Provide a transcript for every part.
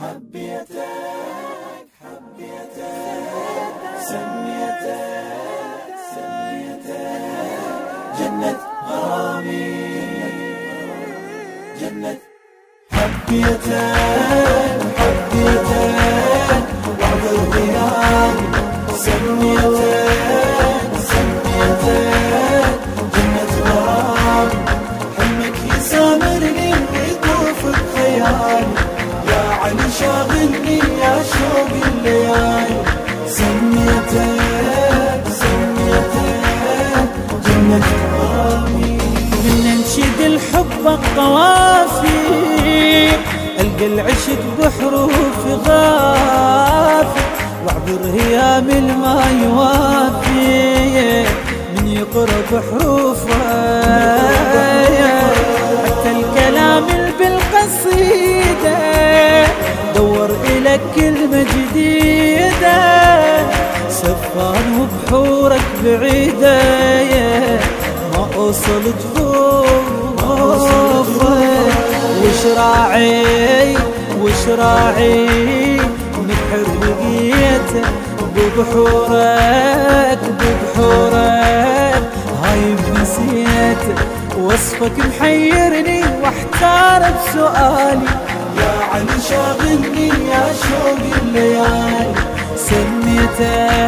حبيتك حبيتك سميتك سميتك جنة غرامي جنة حبيتك حبيتك وعد الغياب سميتك سميتك. جنة غرامي من انشد الحب القوافي ألقى العشق بحروف غافي واعبر هيام الما يوافي من الكلام اللي بالقصيدة دور إلك كلمة جديدة. سفان وبحورك بعيدة ما أوصل جفوفك وش راعي؟ وش راعي؟ نبحر لقيته ببحورك ببحورك. هاي بنسيته وصفك محيرني واحتار بسؤالي. يا علي شاغلني يا شوق الليالي. سميتك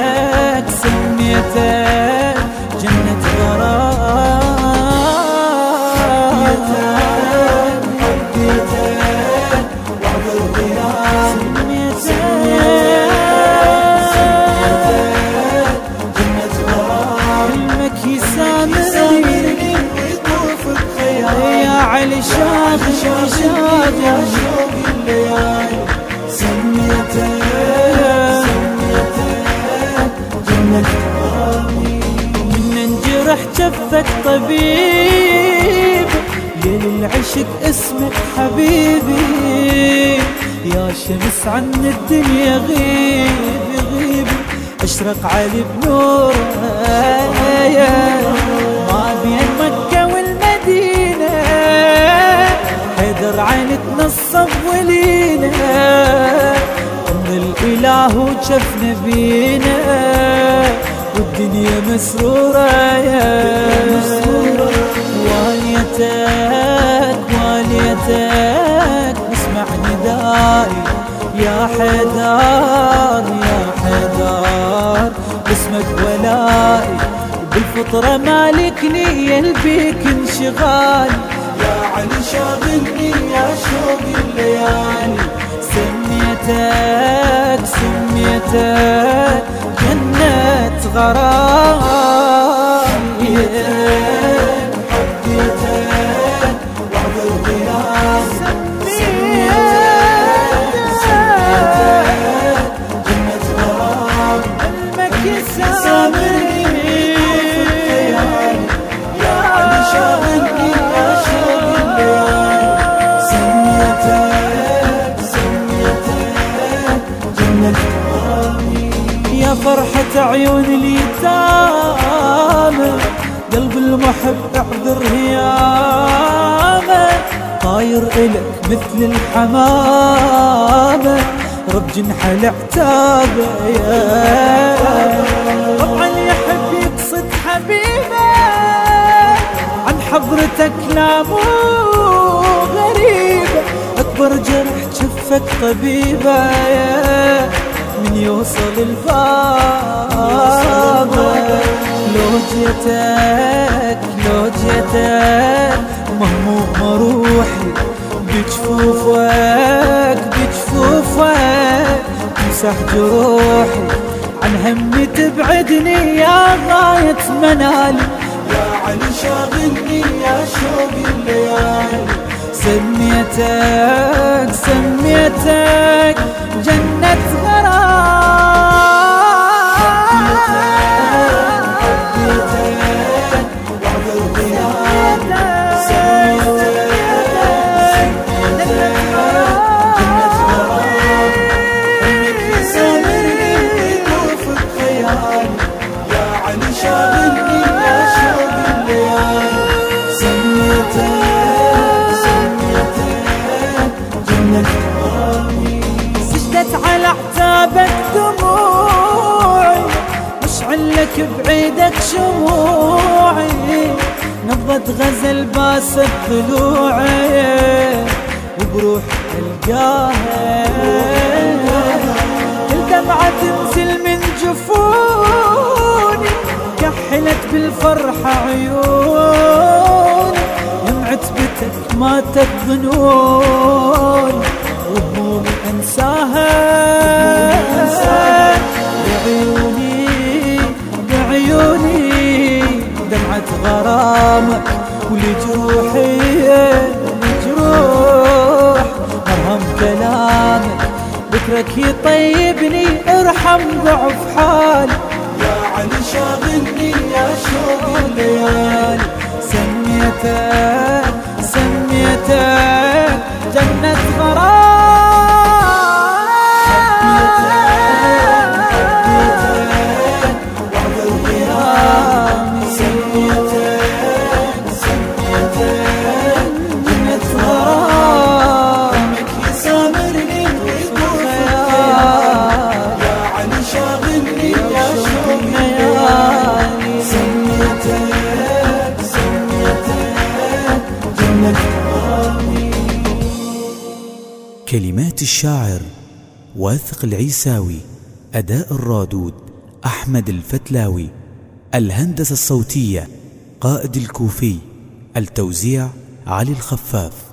علي يا شاغل شوق الليالي سميتك سميتك جنة من انجرح جفك طبيب. ليل العشق اسمك حبيبي. يا شمس عن الدنيا غيب غيب أشرق علي بنوره ما بين مكة والمدينة. حيدر عينك نصب ولينا أم الإله وشفنا بينا والدنيا مسرورة يا واليتك واليتك اسمع ندائي يا حيدر يا حيدر اسمك ولائي بالفطرة مالكني يلبيك انشغالي يا علي شاغلني يا شوق الليالي. سميتك سميتك جنة غرام. فرحة عيون اليتامى. قلب المحب اعذر هيامه طاير إلك مثل الحمامة رب جنحه العتابة طبعا يحب يقصد حبيبه. عن حضرتك لا مو غريبة. أكبر جرح جفك طبيبة من يوصل الباب. لو جيتك لو جيتك مهموم روحي بجفوفك بجفوفك. تمسح جروحي عن همي تبعدني. يا غاية منالي يا علي شاغلني يا شوق الليالي. سميتك سميتك. تابك دموعي مشعل لك بعيدك شموعي نبضة غزل باسط ضلوعي وبروح ألقاها. كل دمعة تنزل من جفوني كحلت بالفرحة عيوني يمعت بتك ماتت ظنون وهمومي أنساها. غرامك ولجروحي لجروح مرهم كلامك ذكرك يطيبني ارحم ضعف حالي يا علي شاغلني يا شوق كلمات الشاعر واثق العيساوي أداء الرادود أحمد الفتلاوي الهندسة الصوتية قائد الكوفي التوزيع علي الخفاف.